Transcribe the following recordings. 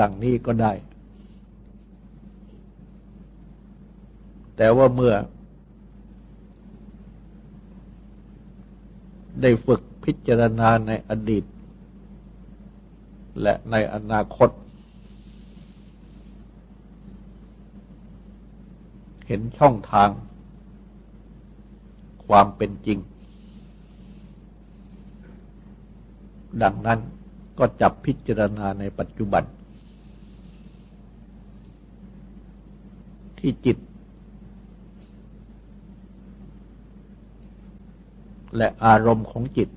ดังนี้ก็ได้ แต่ว่าเมื่อ ได้ฝึกพิจารณาในอดีต และในอนาคต เห็นช่องทาง ความเป็นจริง ดังนั้นก็จับพิจารณาในปัจจุบัน ที่จิต และอารมณ์ของจิต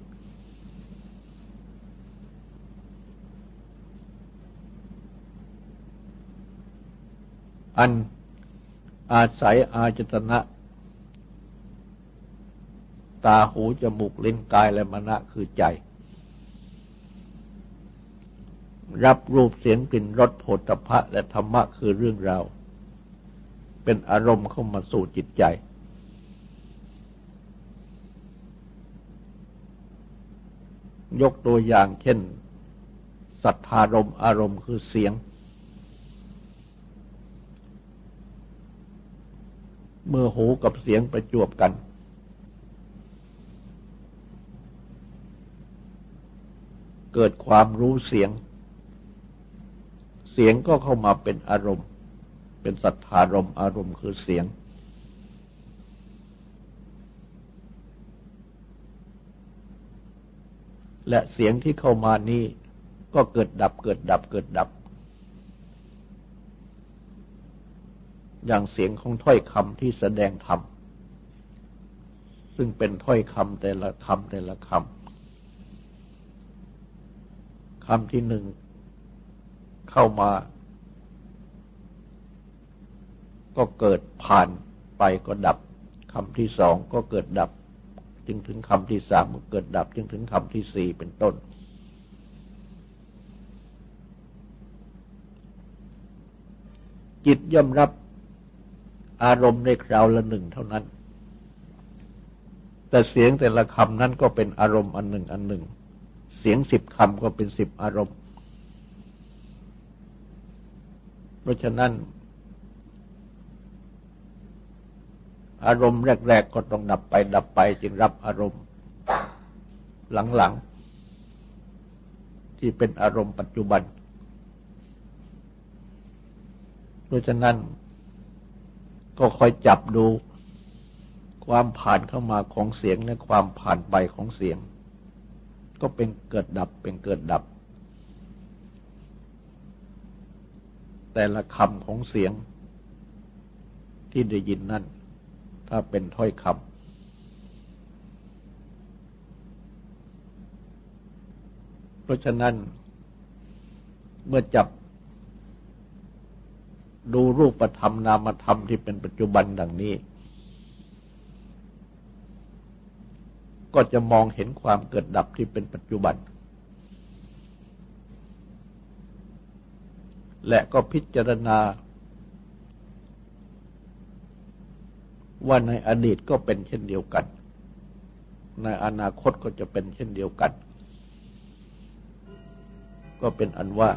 อันอาศัยอาจตนะ ตาหูจมูกลิ้นกายและมณะคือใจ รับรูปเสียงกลิ่นรสโผฏฐะและธรรมะคือเรื่องราว เป็นอารมณ์เข้ามาสู่จิตใจ ยกตัวอย่างเช่น สัทธารมอารมณ์คือเสียง เมื่อหูกับเสียงประจวบกัน เกิดความรู้เสียง เสียงก็เข้ามาเป็นอารมณ์ เป็นสัทธารมอารมณ์คือเสียง และเสียงที่เข้ามานี้ก็เกิดดับเกิดดับเกิดดับ อย่างเสียงของถ้อยคำที่แสดงธรรมซึ่งเป็นถ้อยคำแต่ละคำแต่ละคำคำที่หนึ่งเข้ามา ก็เกิดผ่านไปก็ดับคำที่สองก็เกิดดับ จึงถึงคำที่สามก็เกิดดับ จึงถึงคำที่สี่เป็นต้น จิตย่อมรับอารมณ์ในคราวละหนึ่งเท่านั้น แต่เสียงแต่ละคำนั้นก็เป็นอารมณ์อันหนึ่งอันหนึ่ง เสียงสิบคำก็เป็นสิบอารมณ์ เพราะฉะนั้น อารมณ์แรก ๆ ก็ต้องดับไปดับไป จึงรับอารมณ์หลัง ๆ ที่เป็นอารมณ์ปัจจุบัน เพราะฉะนั้นก็คอยจับดูความผ่านเข้ามาของเสียงและความผ่านไปของเสียง ก็เป็นเกิดดับเป็นเกิดดับ แต่ละคำของเสียงที่ได้ยินนั่น ถ้าเป็นถ้อยคำเพราะฉะนั้น เมื่อจับดูรูปธรรมนามธรรมที่เป็นปัจจุบันดังนี้ ก็จะมองเห็นความเกิดดับที่เป็นปัจจุบัน และก็พิจารณา ว่าในอดีตก็เป็นเช่นเดียวกัน ในอนาคตก็จะเป็นเช่นเดียวกัน ก็เป็นอันว่า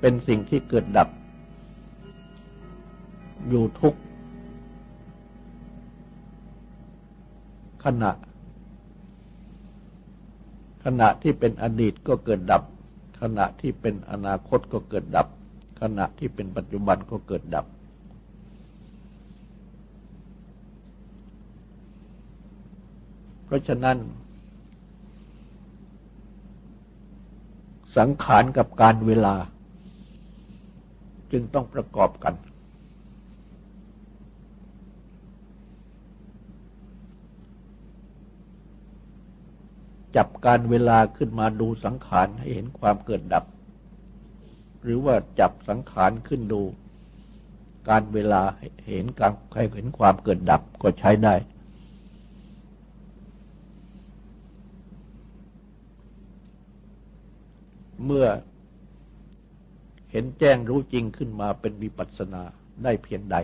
เป็นสิ่งที่เกิดดับ อยู่ทุกขณะ ขณะที่เป็นอดีตก็เกิดดับ ขณะที่เป็นอนาคตก็เกิดดับ ขณะที่เป็นปัจจุบันก็เกิดดับ เพ ราะฉะนั้น สังขารกับการเวลา จึงต้องประกอบกัน จับการเวลาขึ้นมาดูสังขารให้เห็นความเกิดดับ หรือว่าจับสังขารขึ้นดู การเวลาเห็นการใครเห็นความเกิดดับก็ใช้ได้ เมื่อเห็นแจ้งรู้จริงขึ้นมาเป็นวิปัสสนาได้เพียงใด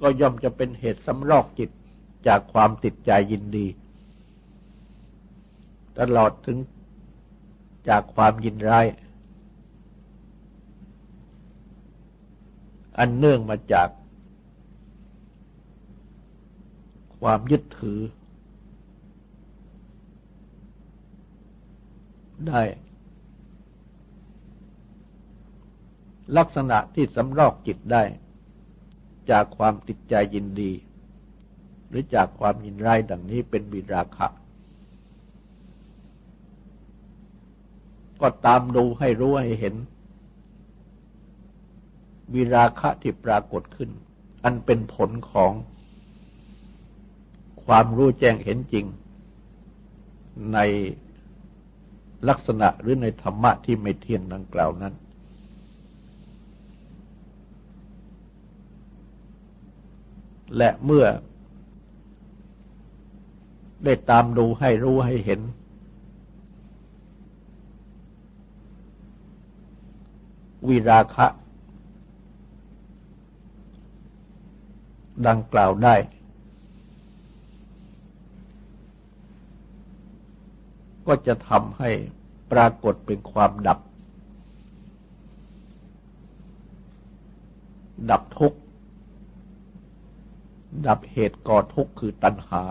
ก็ย่อมจะเป็นเหตุสำรอกจิตจากความติดใจยินดี ตลอดถึงจากความยินร้าย อันเนื่องมาจากความยึดถือ ได้ ลักษณะที่สำรอกจิตได้ จากความติดใจยินดี หรือจากความยินร้ายดังนี้เป็นบิราคะก็ตามดูให้รู้ให้เห็น วิราคะที่ปรากฏขึ้น อันเป็นผลของความรู้แจ้งเห็นจริง ใน ลักษณะหรือในธรรมะที่ไม่เที่ยงดังกล่าวนั้น และเมื่อ ได้ตามดูให้รู้ให้เห็น วิราคะ ดังกล่าวได้ ก็จะทำให้ปรากฏเป็นความดับ ดับทุกข์ ดับเหตุก่อทุกข์คือตัณหา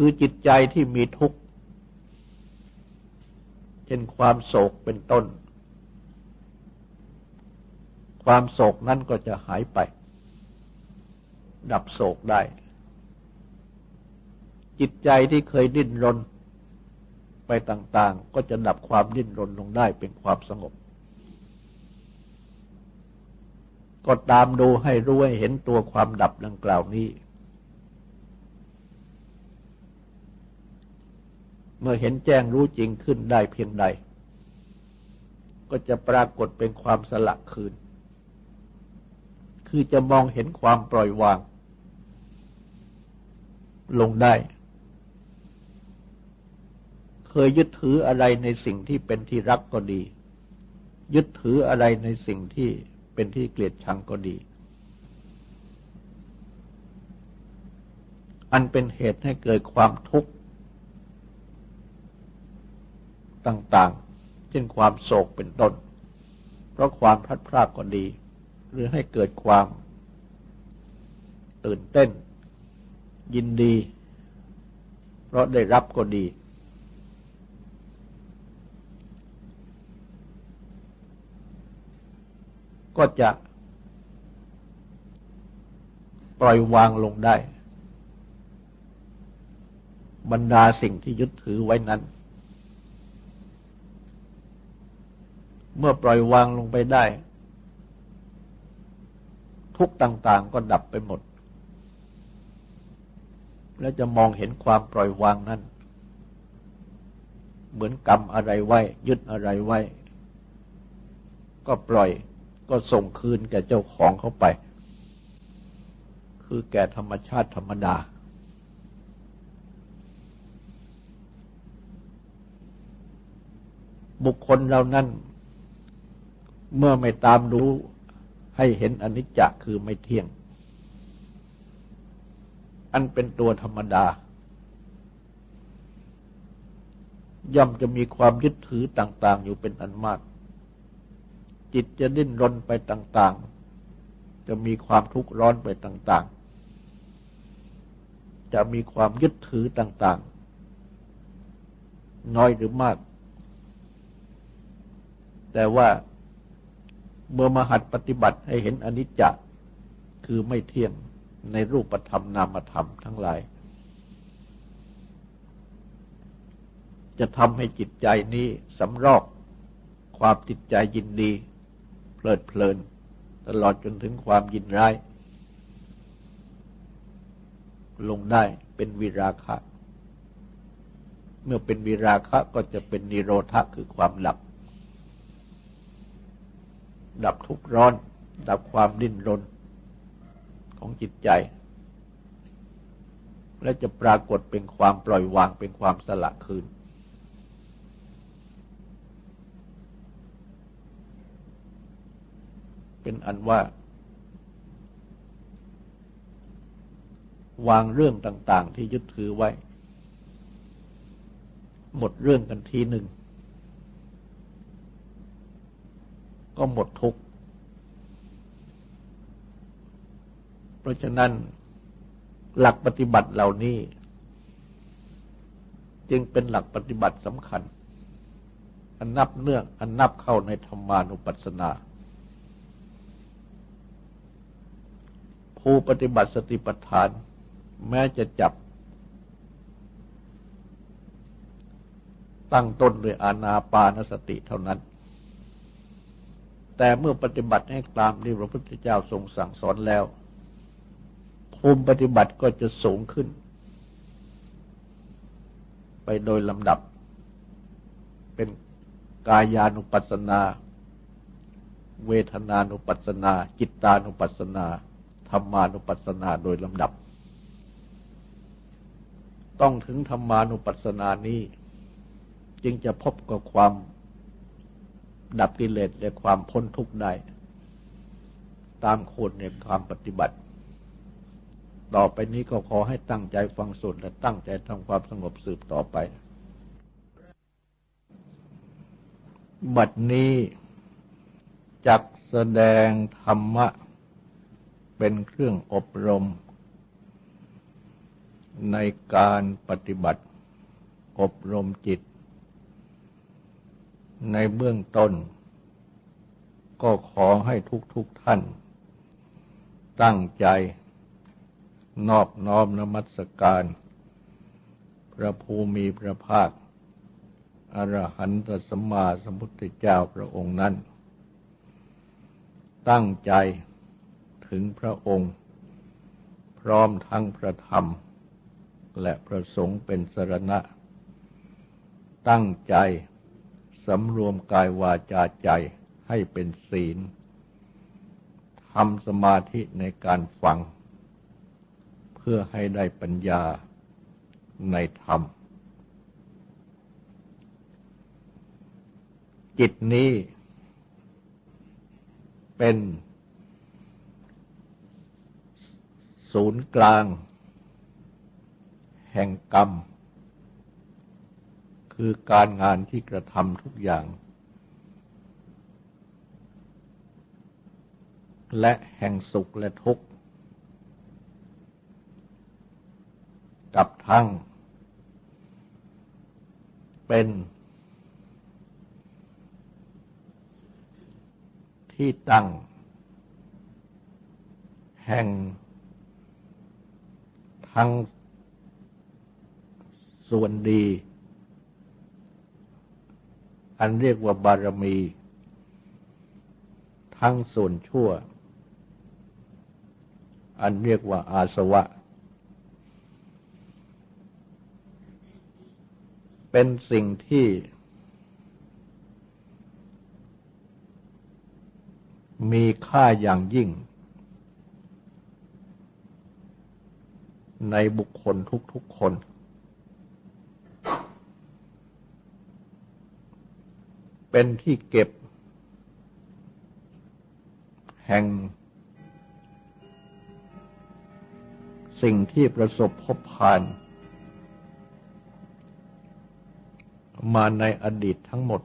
คือจิตใจที่มีทุกข์ เช่นความโศกเป็นต้น ความโศกนั้นก็จะหายไป ดับโศกได้ จิตใจที่เคยดิ้นรนไปต่าง ๆ ก็จะดับความดิ้นรนลงได้เป็นความสงบ ก็ตามดูให้รู้ให้เห็นตัวความดับดังกล่าวนี้ เมื่อเห็นแจ้งรู้จริงขึ้นได้เพียงใด ก็จะปรากฏเป็นความสละคืน คือจะมองเห็นความปล่อยวาง ลงได้ เคยยึดถืออะไรในสิ่งที่เป็นที่รักก็ดี ยึดถืออะไรในสิ่งที่เป็นที่เกลียดชังก็ดี อันเป็นเหตุให้เกิดความทุกข์ต่างๆ เช่นความโศกเป็นต้น เพราะความพลัดพรากก็ดี หรือให้เกิดความ ตื่นเต้น ยินดี เพราะได้รับก็ดี ก็จะปล่อยวางลงได้ บรรดาสิ่งที่ยึดถือไว้นั้น เมื่อปล่อยวางลงไปได้ ทุกต่าง ๆ ก็ดับไปหมด และจะมองเห็นความปล่อยวางนั้น เหมือนกรรมอะไรไว้ ยึดอะไรไว้ ก็ปล่อยก็ส่งคืนแก่เจ้าของเขาไป คือแก่ธรรมชาติธรรมดา บุคคลเรานั้นเมื่อไม่ตามรู้ ให้เห็นอนิจจคือไม่เที่ยง อันเป็นตัวธรรมดา ย่อมจะมีความยึดถือต่าง ๆ อยู่เป็นอันมาก จิตจะดิ้นรนไปต่าง ๆ จะมีความทุกข์ร้อนไปต่าง ๆ จะมีความยึดถือต่าง ๆ น้อยหรือมาก แต่ว่า เมื่อมหัดปฏิบัติให้เห็นอนิจจคือไม่เที่ยงในรูปธรรมนามธรรมทั้งหลาย จะทำให้จิตใจนี้สำรอกความติดใจยินดี เพลิดเพลิน ตลอดจนถึงความยินร้าย ลงได้เป็นวิราคะ เมื่อเป็นวิราคะก็จะเป็นนิโรธะคือความหลับ ดับทุกร้อน ดับความดิ้นรนของจิตใจ และจะปรากฏเป็นความปล่อยวางเป็นความสละคืน เป็นอันว่า วางเรื่องต่าง ๆ ที่ยึดถือไว้ หมดเรื่องกันทีหนึ่ง ก็หมดทุกข์ เพราะฉะนั้นหลักปฏิบัติเหล่านี้ จึงเป็นหลักปฏิบัติสำคัญ อันนับเนื่องอันนับเข้าในธรรมานุปัสสนา ผู้ปฏิบัติสติปัฏฐาน แม้จะจับ ตั้งต้นด้วยอานาปานสติเท่านั้น แต่เมื่อปฏิบัติให้ตามที่พระพุทธเจ้าทรงสั่งสอนแล้ว ภูมิปฏิบัติก็จะสูงขึ้น ไปโดยลำดับ เป็นกายานุปัสสนา เวทนานุปัสสนา จิตตานุปัสสนาธรรมานุปัสสนาโดยลำดับ ต้องถึงธรรมานุปัสสนานี้ จึงจะพบกับความ ดับกิเลสและความพ้นทุกข์ได้ ตามโคนในความปฏิบัติ ต่อไปนี้ก็ขอให้ตั้งใจฟังสุดและตั้งใจทำความสงบสืบต่อไป บัดนี้จักแสดงธรรมะ เป็นเครื่องอบรม ในการปฏิบัติ อบรมจิต ในเบื้องต้น ก็ขอให้ทุกๆทท่าน ตั้งใจ นอบน้อมนมัสการ พระภูมิพระภาคอรหันตสมมาสมุทธเจ้าพระองค์นั้น ตั้งใจถึงพระองค์ พร้อมทั้งพระธรรม และพระสงฆ์เป็นสรณะ ตั้งใจ สำรวมกายวาจาใจให้เป็นศีลทำสมาธิในการฟัง เพื่อให้ได้ปัญญาในธรรม จิตนี้เป็น ศูนย์กลาง แห่งกรรม คือการงานที่กระทำทุกอย่าง และแห่งสุขและทุกข์ กับทั้ง เป็น ที่ตั้ง แห่ง ทั้งส่วนดี อันเรียกว่าบารมี ทั้งส่วนชั่ว อันเรียกว่าอาสวะ เป็นสิ่งที่ มีค่าอย่างยิ่ง ในบุคคลทุกๆคน เป็นที่เก็บ แห่ง สิ่งที่ประสบพบผ่าน มาในอดีตทั้งหมด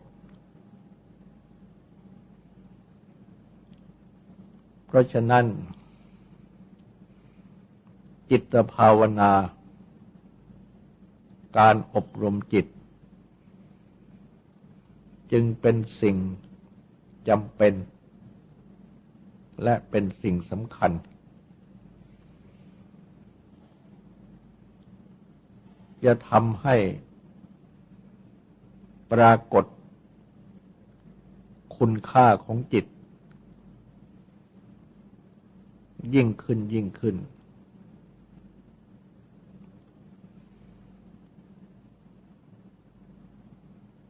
เพราะฉะนั้น จิตภาวนา การอบรมจิต จึงเป็นสิ่งจำเป็น และเป็นสิ่งสำคัญ จะทำให้ปรากฏคุณค่าของจิต ยิ่งขึ้นยิ่งขึ้น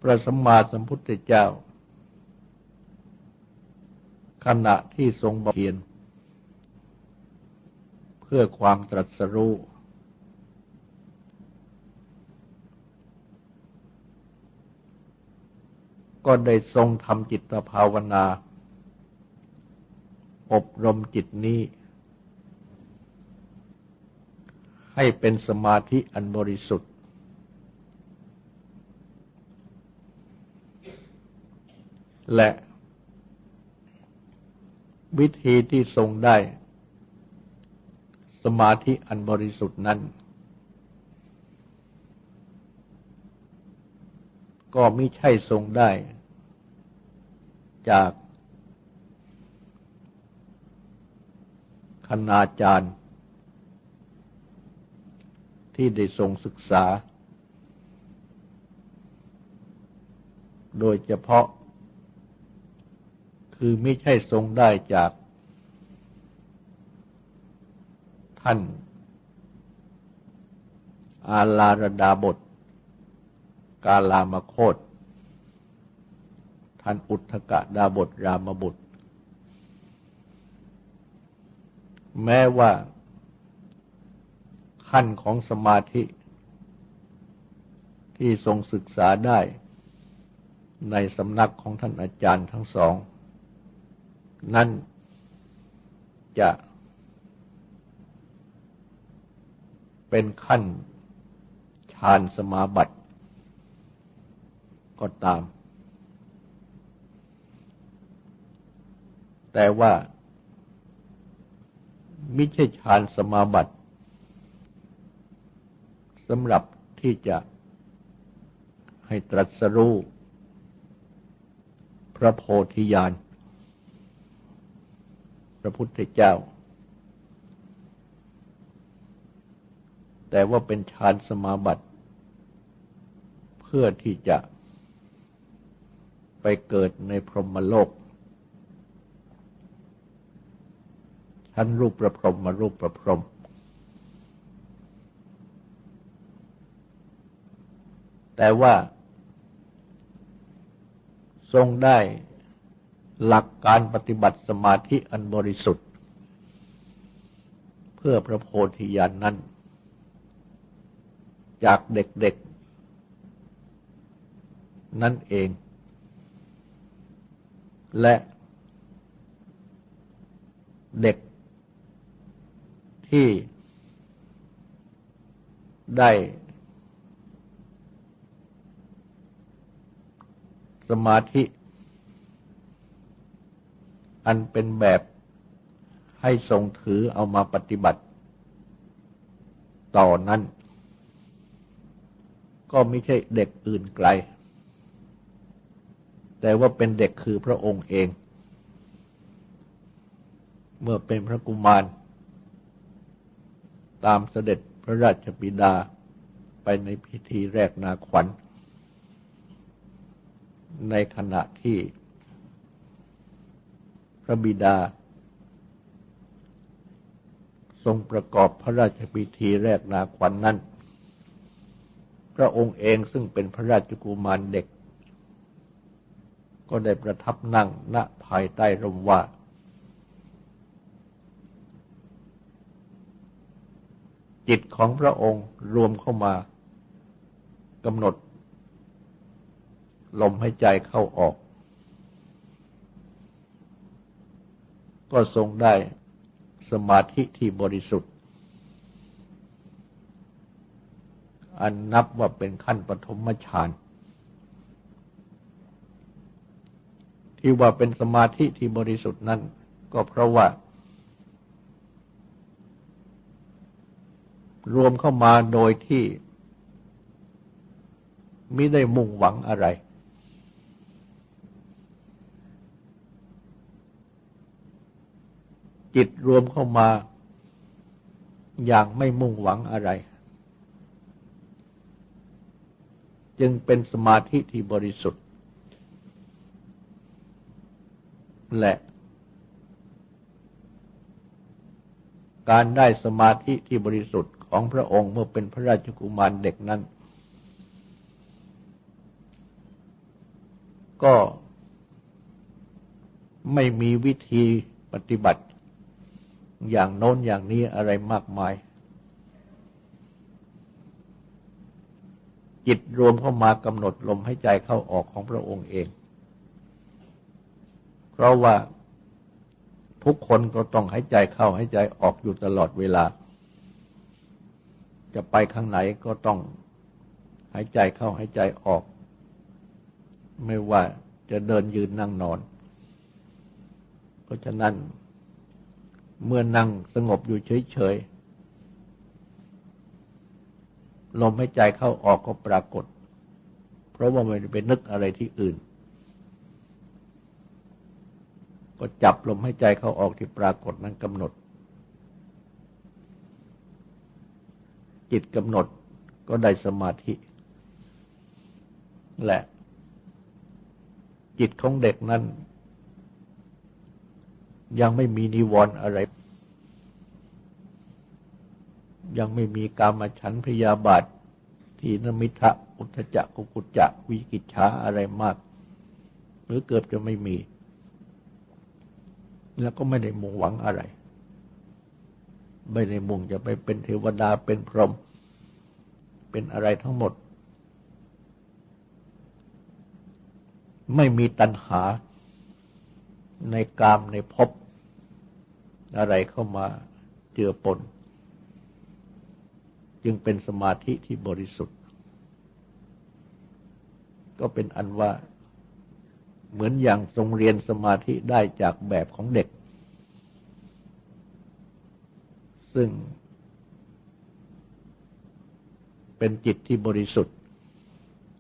พระสัมมาสัมพุทธเจ้า ขณะที่ทรงบำเพ็ญเพื่อความตรัสรู้ก็ได้ทรงทำจิตภาวนา อบรมจิตนี้ ให้เป็นสมาธิอันบริสุทธิ์ และวิธีที่ทรงได้ สมาธิอันบริสุทธิ์นั้น ก็ไม่ใช่ทรงได้ จากคณาจารย์ ที่ได้ทรงศึกษา โดยเฉพาะ คือไม่ใช่ทรงได้จากท่าน อาลารดาบท กาลามโคตท่านอุทธกะดาบทรามบุตร แม้ว่าขั้นของสมาธิ ที่ทรงศึกษาได้ในสำนักของท่านอาจารย์ทั้งสอง นั้นจะเป็นขั้นฌานสมาบัติก็ตาม แต่ว่ามิใช่ฌานสมาบัติสำหรับที่จะให้ตรัสรู้พระโพธิญาณ พระพุทธเจ้า แต่ว่าเป็นฌานสมาบัติ เพื่อที่จะไปเกิดในพรหมโลกชั้นรูปประพรมมารูปประพรมแต่ว่า ทรงได้ หลักการปฏิบัติสมาธิอันบริสุทธิ์ เพื่อพระโพธิญาณนนั้น จากเด็กๆ นั่นเอง และเด็กที่ได้สมาธิ อันเป็นแบบให้ทรงถือเอามาปฏิบัติ ต่อนั้น ก็ไม่ใช่เด็กอื่นไกล แต่ว่าเป็นเด็กคือพระองค์เอง เมื่อเป็นพระกุมาร ตามเสด็จพระราชบิดาไปในพิธีแรกนาขวัญ ในขณะที่ พระบิดา ทรงประกอบพระราชพิธีแรกนาขวัญนนั้น พระองค์เองซึ่งเป็นพระราชกุมารเด็ก ก็ได้ประทับนั่งณภายใต้ร่มว่า จิตของพระองค์รวมเข้ามากำหนด ลมหายใจเข้าออก ก็ทรงได้สมาธิที่บริสุทธิ์ อันนับว่าเป็นขั้นปฐมฌานที่ว่าเป็นสมาธิที่บริสุทธิ์นั้น ก็เพราะว่า รวมเข้ามาโดยที่ไม่ได้มุ่งหวังอะไร จิตรวมเข้ามาอย่างไม่มุ่งหวังอะไร จึงเป็นสมาธิที่บริสุทธิ์ และการได้สมาธิที่บริสุทธิ์ของพระองค์เมื่อเป็นพระราชกุมารเด็กนั้น ก็ไม่มีวิธีปฏิบัติ อย่างโน้นอย่างนี้อะไรมากมาย จิตรวมเข้ามากำหนดลมให้ใจเข้าออกของพระองค์เอง เพราะว่าทุกคนก็ต้องหายใจเข้าหายใจออกอยู่ตลอดเวลา จะไปข้างไหนก็ต้องหายใจเข้าหายใจออก ไม่ว่าจะเดินยืนนั่งนอน เพราะฉะนั้น เมื่อนั่งสงบอยู่เฉยๆ ลมหายใจเข้าออกก็ปรากฏ เพราะว่าไม่ได้ไปนึกอะไรที่อื่น ก็จับลมหายใจเข้าออกที่ปรากฏนั้นกำหนด จิตกำหนดก็ได้สมาธิ และ จิตของเด็กนั้น ยังไม่มีนิวรณ์อะไร ยังไม่มีกามฉันพยาบาท ทีนมิทะอุทจักกุกุจจะวิกิจฉาอะไรมาก หรือเกือบจะไม่มี แล้วก็ไม่ได้มุ่งหวังอะไร ไม่ได้มุ่งจะไปเป็นเทวดาเป็นพรหมเป็นอะไรทั้งหมด ไม่มีตัณหาในกามในภพ อะไรเข้ามาเจือปน จึงเป็นสมาธิที่บริสุทธิ์ ก็เป็นอันว่าเหมือนอย่างทรงเรียนสมาธิได้จากแบบของเด็ก ซึ่งเป็นจิตที่บริสุทธิ์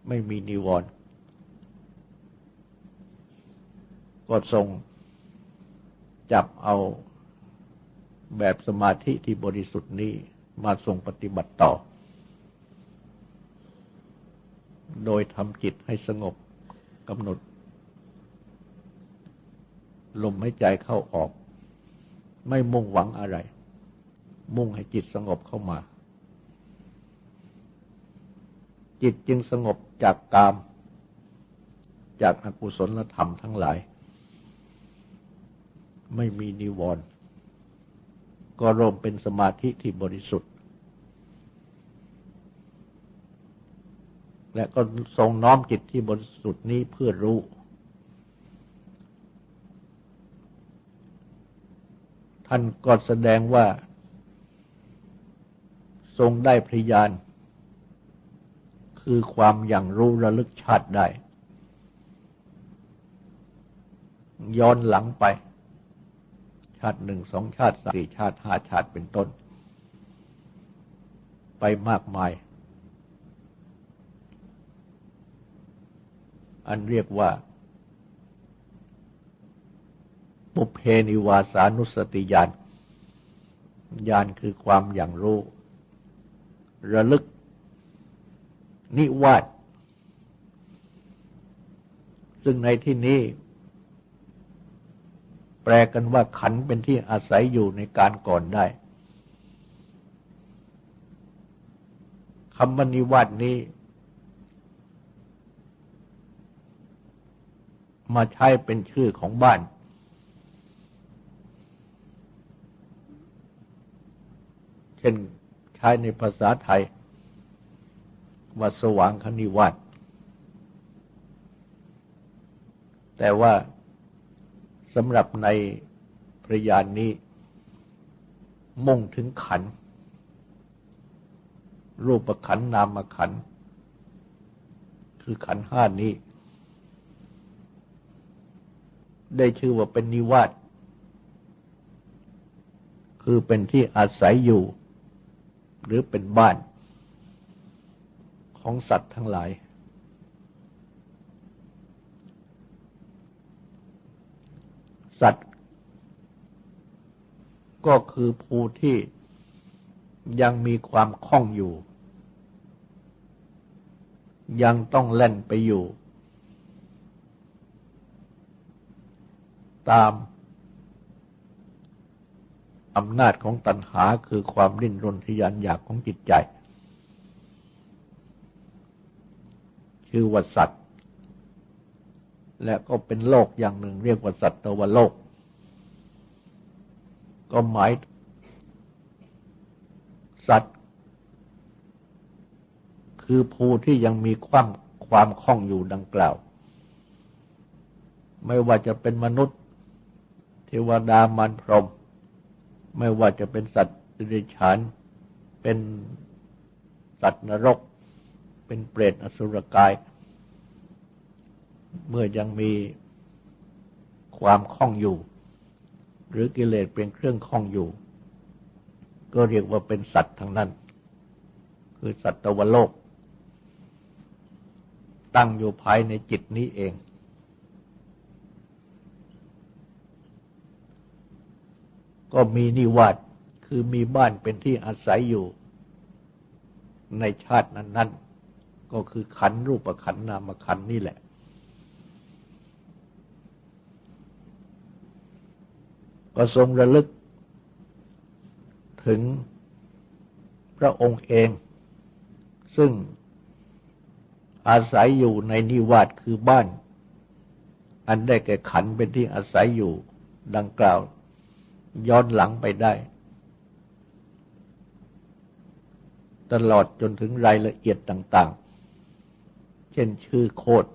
ไม่มีนิวรณ์ก็ทรงจับเอา แบบสมาธิที่บริสุทธิ์นี้มาทรงปฏิบัติต่อ โดยทำจิตให้สงบกำหนด ลมหายใจเข้าออก ไม่มุ่งหวังอะไร มุ่งให้จิตสงบเข้ามา จิตจึงสงบจากกาม จากอกุศลธรรมทั้งหลาย ไม่มีนิวรณ์ ก็รวมเป็นสมาธิที่บริสุทธิ์ และก็ทรงน้อมจิตที่บริสุทธิ์นี้เพื่อรู้ ท่านก็แสดงว่า ทรงได้พยาน คือความอย่างรู้ระลึกชาติได้ ย้อนหลังไปาติหนึ่งสองชาติสี่ชาติห้าชาติเป็นต้น ไปมากมาย อันเรียกว่า ปุเพนิวาสานุสติญาณญาณคือความอย่างรู้ ระลึก นิวาสซึ่งในที่นี้ แปลกันว่าขันเป็นที่อาศัยอยู่ในการก่อนได้คำบันิวาสนี้ มาใช้เป็นชื่อของบ้าน เช่นใช้ในภาษาไทย ว่าสว่างคณิวาสแต่ว่า สำหรับในพระยานนี้ มุ่งถึงขัน รูปขันนามขัน คือขันห้านี้ ได้ชื่อว่าเป็นนิวาสคือเป็นที่อาศัยอยู่ หรือเป็นบ้านของสัตว์ทั้งหลาย สัตว์ ก็คือผู้ที่ยังมีความคล่องอยู่ ยังต้องเล่นไปอยู่ ตามอำนาจของตัณหาคือความดิ้นรนทยานอยากของจิตใจชื่อว่าสัตว์ และก็เป็นโลกอย่างหนึ่ง เรียกว่าสัตวโลก ก็หมายสัตว์ คือผู้ที่ยังมีความความคล่องอยู่ดังกล่าว ไม่ว่าจะเป็นมนุษย์ เทวดามารพรหมไม่ว่าจะเป็นสัตว์ดิริฉานเป็นสัตว์นรก เป็นเปรตอสุรกาย เมื่อยังมีความคล่องอยู่ หรือกิเลสเป็นเครื่องคล่องอยู่ ก็เรียกว่าเป็นสัตว์ทั้งนั้น คือสัตวโลก ตั้งอยู่ภายในจิตนี้เอง ก็มีนิวาสคือมีบ้านเป็นที่อาศัยอยู่ในชาตินั้น ๆ ก็คือขันรูปขันนามขันนี่แหละ ก็ทรงระลึก ถึงพระองค์เอง ซึ่งอาศัยอยู่ในนิวาสคือบ้าน อันได้แก่ขันเป็นที่อาศัยอยู่ดังกล่าว ย้อนหลังไปได้ ตลอดจนถึงรายละเอียดต่าง ๆ เช่นชื่อโคด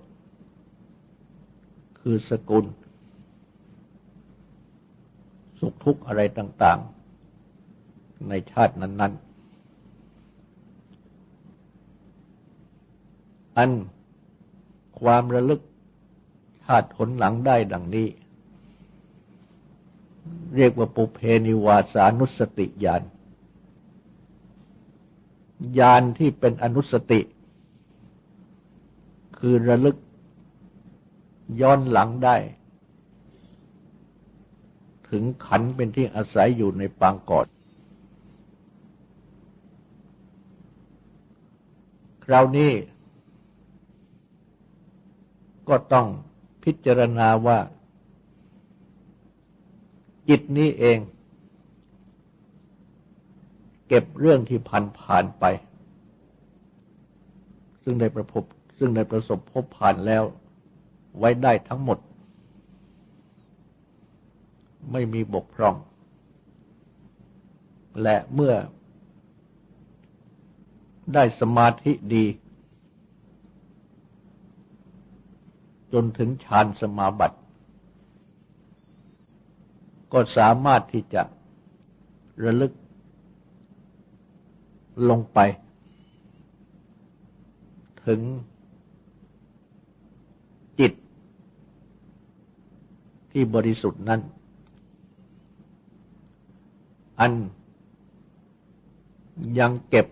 คือสกุล สุขทุกข์อะไรต่าง ๆ ในชาตินั้น ๆ อันความระลึกชาติผลหลังได้ดังนี้ เรียกว่าปุเพนิวาสานุสติญาณญาณที่เป็นอนุสติ คือระลึกย้อนหลังได้ ถึงขันเป็นที่อาศัยอยู่ในปางก่อน คราวนี้ก็ต้องพิจารณาว่า จิตนี้เอง เก็บเรื่องที่ผ่านผ่านไป ซึ่งได้ประพบซึ่งได้ประสบพบผ่านแล้วไว้ได้ทั้งหมด ไม่มีบกพร่อง และเมื่อได้สมาธิดี จนถึงฌานสมาบัติ ก็สามารถที่จะระลึกลงไป ถึงจิตที่บริสุทธิ์นั้น อันยังเก็บ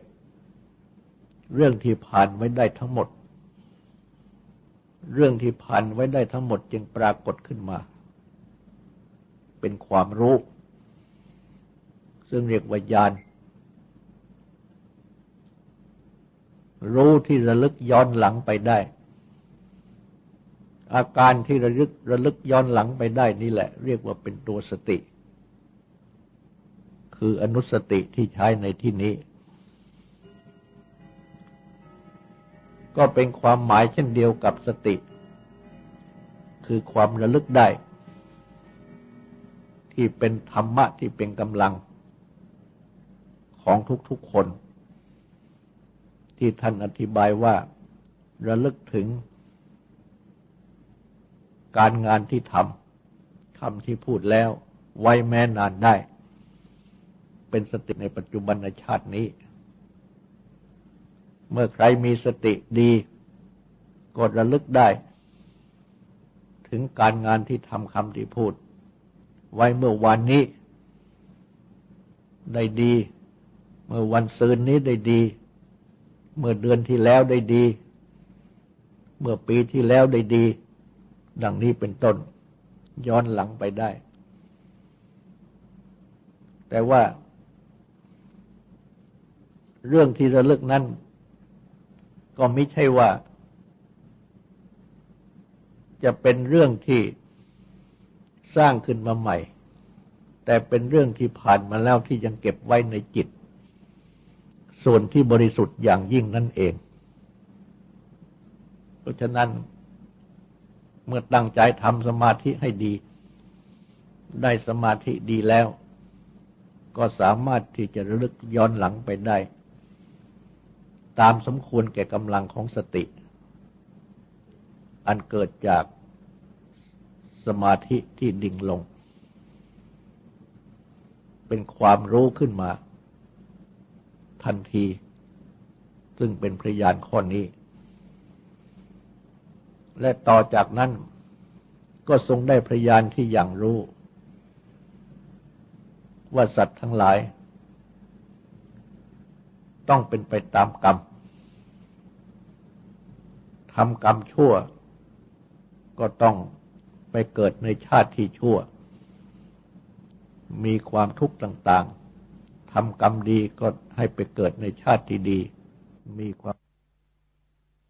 เรื่องที่ผ่านไว้ได้ทั้งหมด เรื่องที่ผ่านไว้ได้ทั้งหมดจึงปรากฏขึ้นมา เป็นความรู้ ซึ่งเรียกว่าญาณรู้ที่ระลึกย้อนหลังไปได้ อาการที่ระลึกระลึกย้อนหลังไปได้นี่แหละ เรียกว่าเป็นตัวสติ คืออนุสติที่ใช้ในที่นี้ ก็เป็นความหมายเช่นเดียวกับสติ คือความระลึกได้ ที่เป็นธรรมะที่เป็นกำลังของทุกๆคน ที่ท่านอธิบายว่าระลึกถึง การงานที่ทำคำที่พูดแล้วไว้แม้นานได้ เป็นสติในปัจจุบันชาตินี้ เมื่อใครมีสติดีก็ระลึกได้ ถึงการงานที่ทำคำที่พูด ไว้เมื่อวันนี้ ได้ดี เมื่อวันซืนนี้ได้ดี เมื่อเดือนที่แล้วได้ดี เมื่อปีที่แล้วได้ดี ดังนี้เป็นต้น ย้อนหลังไปได้ แต่ว่า เรื่องที่ระลึกนั้น ก็ไม่ใช่ว่า จะเป็นเรื่องที่สร้างขึ้นมาใหม่ แต่เป็นเรื่องที่ผ่านมาแล้วที่ยังเก็บไว้ในจิต ส่วนที่บริสุทธิ์อย่างยิ่งนั่นเอง เพราะฉะนั้นเมื่อตั้งใจทำสมาธิให้ดี ได้สมาธิดีแล้ว ก็สามารถที่จะระลึกย้อนหลังไปได้ ตามสมควรแก่กำลังของสติ อันเกิดจากสมาธิที่ดิ่งลง เป็นความรู้ขึ้นมา ทันที ซึ่งเป็นพยานข้อนี้ และต่อจากนั้นก็ทรงได้พยานที่อย่างรู้ ว่าสัตว์ทั้งหลาย ต้องเป็นไปตามกรรมทำกรรมชั่ว ก็ต้องไปเกิดในชาติที่ชั่ว มีความทุกข์ต่าง ๆทำกรรมดีก็ให้ไปเกิดในชาติที่ดี มีความ